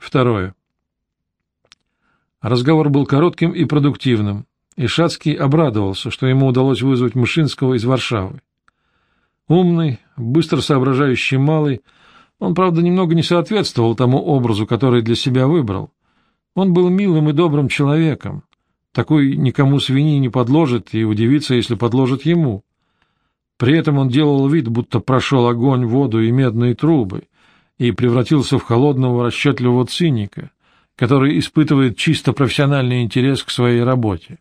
Второе. Разговор был коротким и продуктивным, и Шацкий обрадовался, что ему удалось вызвать Мышинского из Варшавы. Умный, быстро соображающий малый, он, правда, немного не соответствовал тому образу, который для себя выбрал. Он был милым и добрым человеком. Такой никому свиньи не подложит и удивится, если подложит ему. При этом он делал вид, будто прошел огонь, воду и медные трубы, и превратился в холодного расчетливого циника, который испытывает чисто профессиональный интерес к своей работе.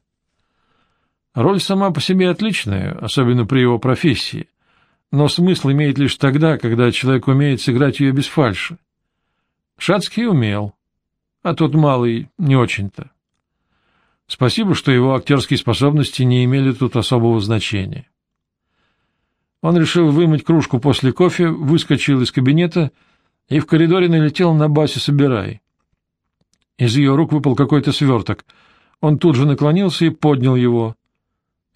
Роль сама по себе отличная, особенно при его профессии, но смысл имеет лишь тогда, когда человек умеет сыграть ее без фальши. Шацкий умел, а тот малый не очень-то. Спасибо, что его актерские способности не имели тут особого значения. Он решил вымыть кружку после кофе, выскочил из кабинета и в коридоре налетел на Басю «Собирай». Из ее рук выпал какой-то сверток. Он тут же наклонился и поднял его.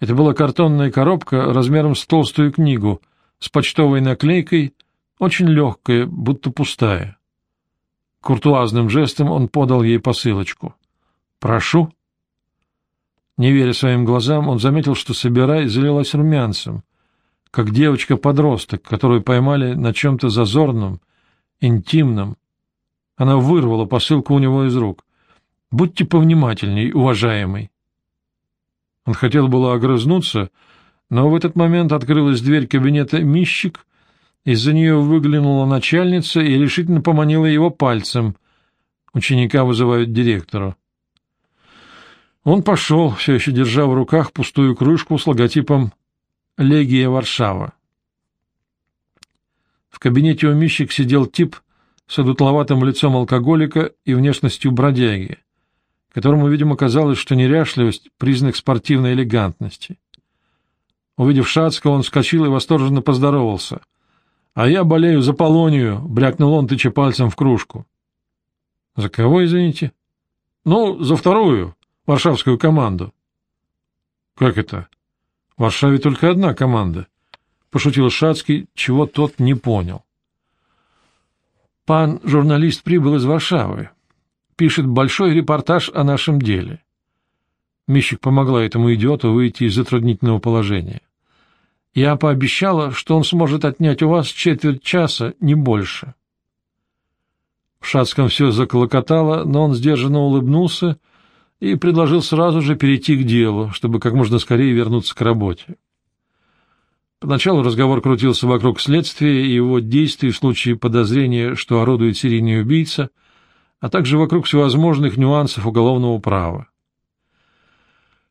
Это была картонная коробка размером с толстую книгу, с почтовой наклейкой, очень легкая, будто пустая. Куртуазным жестом он подал ей посылочку. «Прошу». Не веря своим глазам, он заметил, что «Собирай» залилась румянцем — как девочка-подросток, которую поймали на чем-то зазорном, интимном. Она вырвала посылку у него из рук. «Будьте повнимательней, уважаемый». Он хотел было огрызнуться, но в этот момент открылась дверь кабинета Мищик, из-за нее выглянула начальница и решительно поманила его пальцем. Ученика вызывают директору. Он пошел, все еще держа в руках пустую крышку с логотипом Легия Варшава. В кабинете у Мищик сидел тип с одутловатым лицом алкоголика и внешностью бродяги, которому, видимо, казалось, что неряшливость — признак спортивной элегантности. Увидев Шацкого, он вскочил и восторженно поздоровался. — А я болею за Полонию, — брякнул он, тыча пальцем в кружку. — За кого, извините? — Ну, за вторую, варшавскую команду. — Как это? В Варшаве только одна команда, — пошутил Шацкий, чего тот не понял. Пан журналист прибыл из Варшавы. Пишет большой репортаж о нашем деле. Мищик помогла этому идиоту выйти из затруднительного положения. Я пообещала, что он сможет отнять у вас четверть часа, не больше. В Шацком все заколокотало, но он сдержанно улыбнулся и предложил сразу же перейти к делу, чтобы как можно скорее вернуться к работе. Поначалу разговор крутился вокруг следствия и его действий в случае подозрения, что орудует серийный убийца, а также вокруг всевозможных нюансов уголовного права.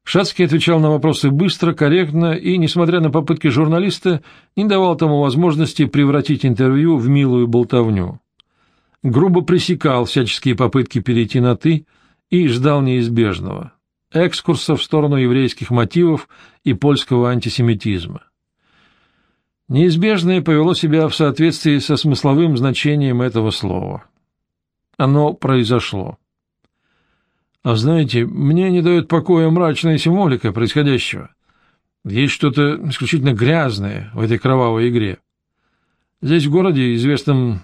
Шацкий отвечал на вопросы быстро, корректно и, несмотря на попытки журналиста, не давал тому возможности превратить интервью в милую болтовню. Грубо пресекал всяческие попытки перейти на «ты», и ждал неизбежного — экскурса в сторону еврейских мотивов и польского антисемитизма. Неизбежное повело себя в соответствии со смысловым значением этого слова. Оно произошло. А знаете, мне не дает покоя мрачная символика происходящего. Есть что-то исключительно грязное в этой кровавой игре. Здесь в городе, известном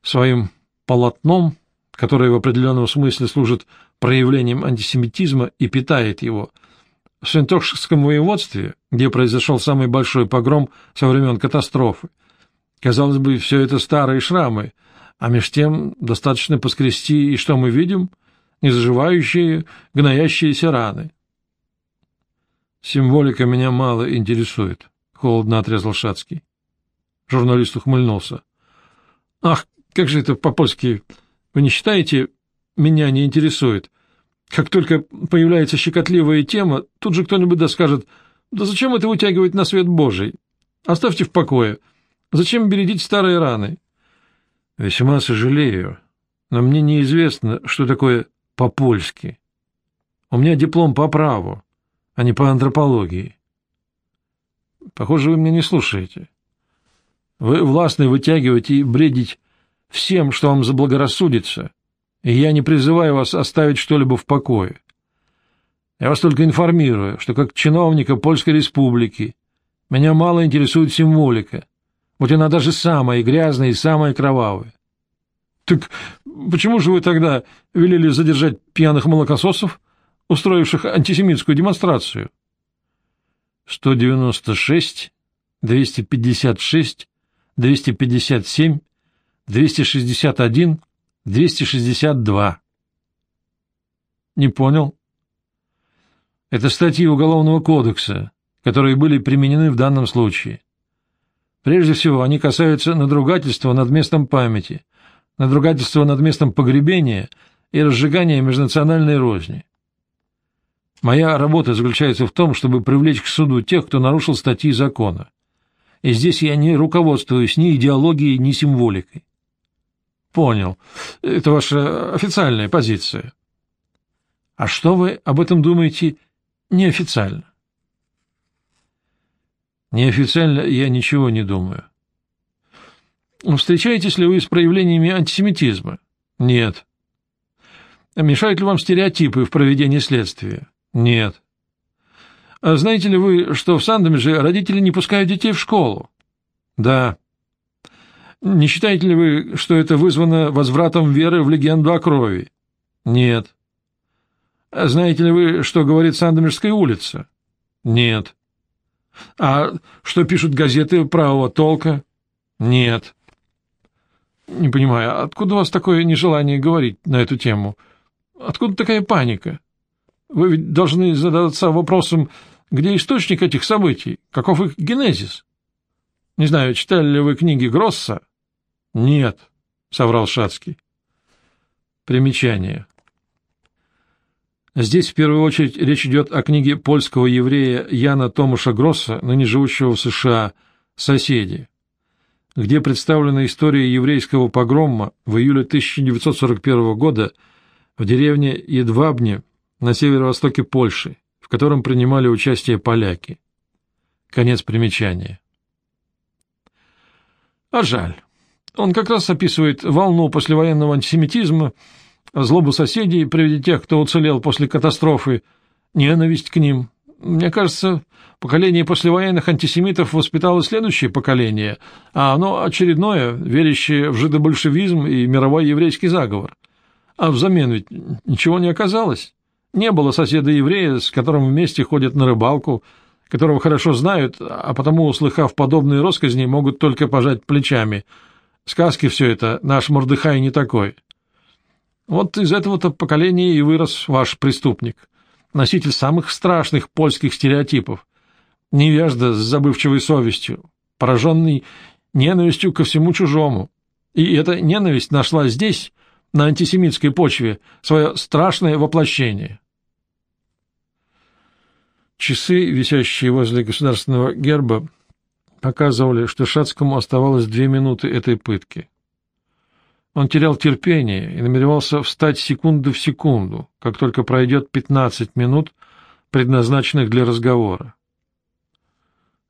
своим полотном, которое в определенном смысле служит проявлением антисемитизма и питает его. В Свинтокском воеводстве, где произошел самый большой погром со времен катастрофы, казалось бы, все это старые шрамы, а меж тем достаточно поскрести, и что мы видим? Незаживающие, гноящиеся раны. Символика меня мало интересует, — холодно отрезал Шацкий. Журналист ухмыльнулся. — Ах, как же это по-польски вы не считаете, меня не интересует? Как только появляется щекотливая тема, тут же кто-нибудь да скажет, да зачем это вытягивать на свет Божий? Оставьте в покое. Зачем бередить старые раны? Весьма сожалею, но мне неизвестно, что такое по-польски. У меня диплом по праву, а не по антропологии. Похоже, вы меня не слушаете. Вы властны вытягивать и бредить всем, что вам заблагорассудится, и я не призываю вас оставить что-либо в покое. Я вас только информирую, что как чиновника Польской Республики меня мало интересует символика, будь она даже самая грязная и самая кровавая. — Так почему же вы тогда велели задержать пьяных молокососов, устроивших антисемитскую демонстрацию? 196, 256, 257, 261, 262. Не понял. Это статьи Уголовного кодекса, которые были применены в данном случае. Прежде всего, они касаются надругательства над местом памяти, надругательства над местом погребения и разжигания межнациональной розни. Моя работа заключается в том, чтобы привлечь к суду тех, кто нарушил статьи закона. И здесь я не руководствуюсь ни идеологией, ни символикой. Понял. Это ваша официальная позиция. А что вы об этом думаете неофициально? Неофициально я ничего не думаю. Встречаетесь ли вы с проявлениями антисемитизма? Нет. Мешают ли вам стереотипы в проведении следствия? Нет. А знаете ли вы, что в Сандомеже родители не пускают детей в школу? Да. Не считаете ли вы, что это вызвано возвратом веры в легенду о крови? Нет. А знаете ли вы, что говорит Сандомежская улица? Нет. А что пишут газеты правого толка? Нет. Не понимаю, откуда у вас такое нежелание говорить на эту тему? Откуда такая паника? Вы ведь должны задаться вопросом, где источник этих событий, каков их генезис? Не знаю, читали ли вы книги Гросса? Нет, соврал Шацкий. Примечание. Здесь в первую очередь речь идет о книге польского еврея Яна Томаша Гросса, ныне живущего в США, «Соседи», где представлена история еврейского погрома в июле 1941 года в деревне Едвабне на северо-востоке Польши, в котором принимали участие поляки. Конец примечания. А жаль. Он как раз описывает волну послевоенного антисемитизма, злобу соседей при виде тех, кто уцелел после катастрофы, ненависть к ним. Мне кажется, поколение послевоенных антисемитов воспитало следующее поколение, а оно очередное, верящее в жидобольшевизм и мировой еврейский заговор. А взамен ведь ничего не оказалось. Не было соседа-еврея, с которым вместе ходят на рыбалку, которого хорошо знают, а потому, услыхав подобные росказни, могут только пожать плечами. Сказки все это, наш Мордыхай не такой. Вот из этого-то поколения и вырос ваш преступник, носитель самых страшных польских стереотипов, невежда с забывчивой совестью, пораженный ненавистью ко всему чужому. И эта ненависть нашла здесь, на антисемитской почве, свое страшное воплощение. Часы, висящие возле государственного герба, показывали, что Шацкому оставалось две минуты этой пытки. Он терял терпение и намеревался встать секунду в секунду, как только пройдет пятнадцать минут, предназначенных для разговора.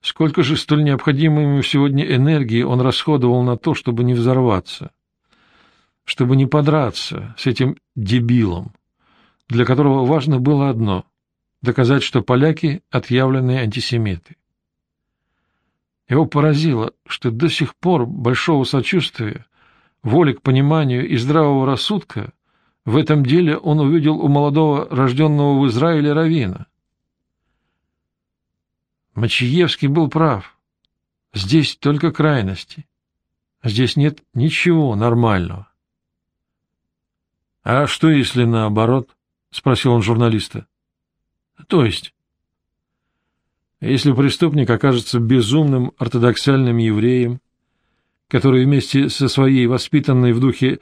Сколько же столь необходимой ему сегодня энергии он расходовал на то, чтобы не взорваться, чтобы не подраться с этим дебилом, для которого важно было одно доказать, что поляки — отъявленные антисемиты. Его поразило, что до сих пор большого сочувствия, воли к пониманию и здравого рассудка в этом деле он увидел у молодого, рожденного в Израиле равина. Мачиевский был прав. Здесь только крайности. Здесь нет ничего нормального. — А что, если наоборот? — спросил он журналиста. То есть? Если преступник окажется безумным ортодоксальным евреем, который вместе со своей воспитанной в духе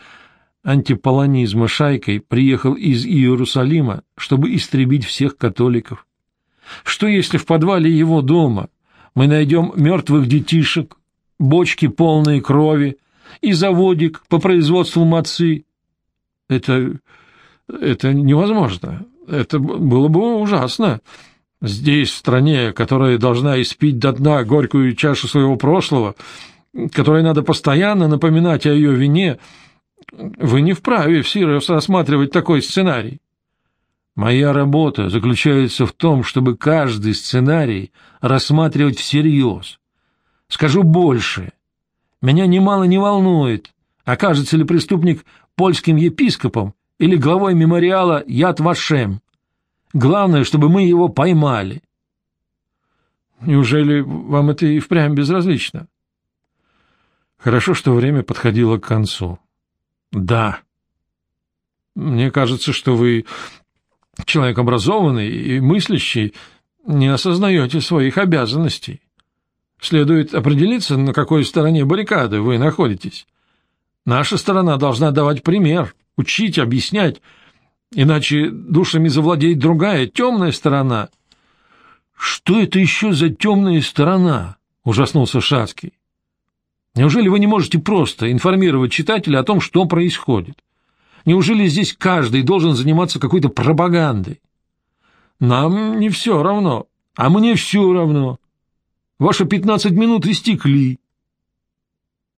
антиполонизма шайкой приехал из Иерусалима, чтобы истребить всех католиков, что если в подвале его дома мы найдем мертвых детишек, бочки полные крови и заводик по производству мацы? Это... это невозможно. Это было бы ужасно. Здесь, в стране, которая должна испить до дна горькую чашу своего прошлого, которой надо постоянно напоминать о ее вине, вы не вправе всерьез рассматривать такой сценарий. Моя работа заключается в том, чтобы каждый сценарий рассматривать всерьез. Скажу больше. Меня немало не волнует, окажется ли преступник польским епископом или главой мемориала Яд Вашем. Главное, чтобы мы его поймали. Неужели вам это и впрямь безразлично? Хорошо, что время подходило к концу. Да. Мне кажется, что вы человек образованный и мыслящий, не осознаете своих обязанностей. Следует определиться, на какой стороне баррикады вы находитесь. Наша сторона должна давать пример, учить, объяснять, иначе душами завладеет другая, темная сторона. — Что это еще за темная сторона? — ужаснулся Шацкий. — Неужели вы не можете просто информировать читателя о том, что происходит? Неужели здесь каждый должен заниматься какой-то пропагандой? Нам не все равно, а мне все равно. Ваши пятнадцать минут истекли.